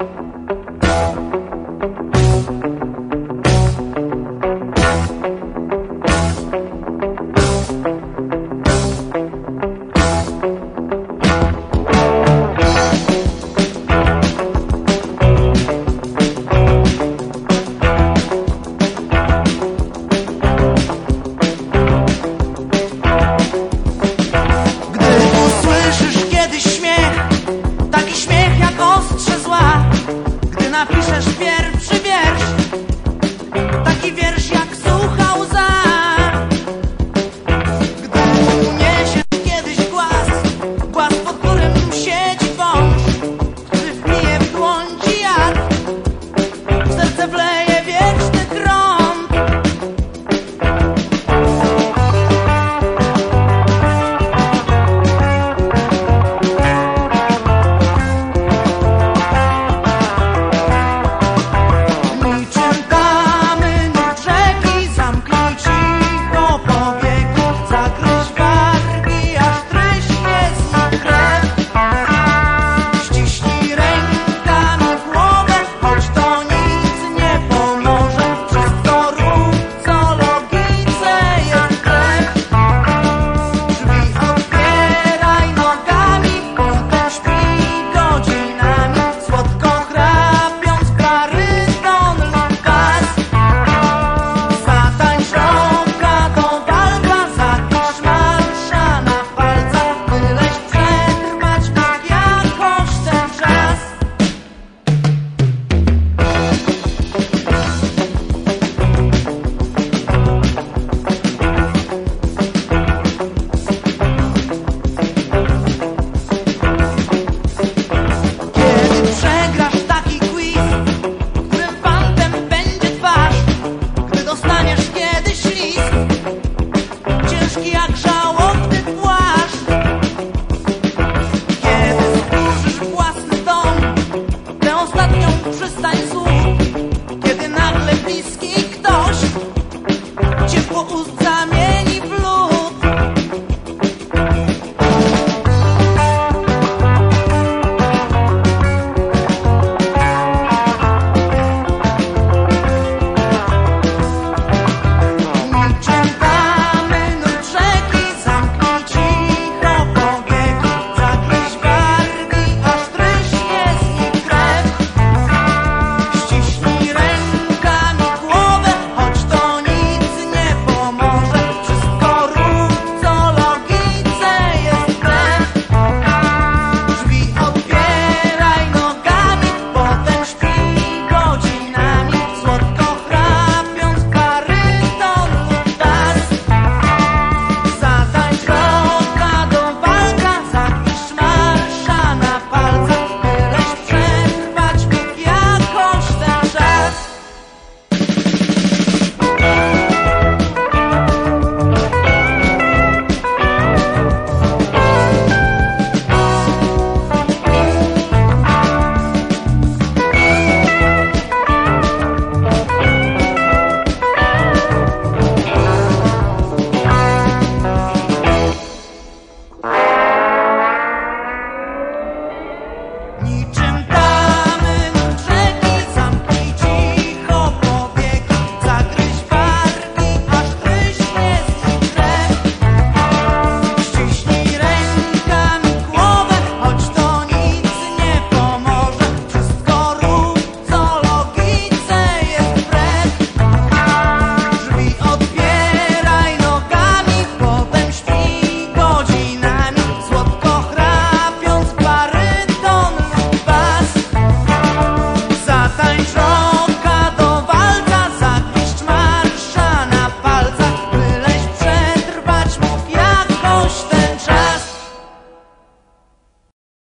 ostatnią przystań słów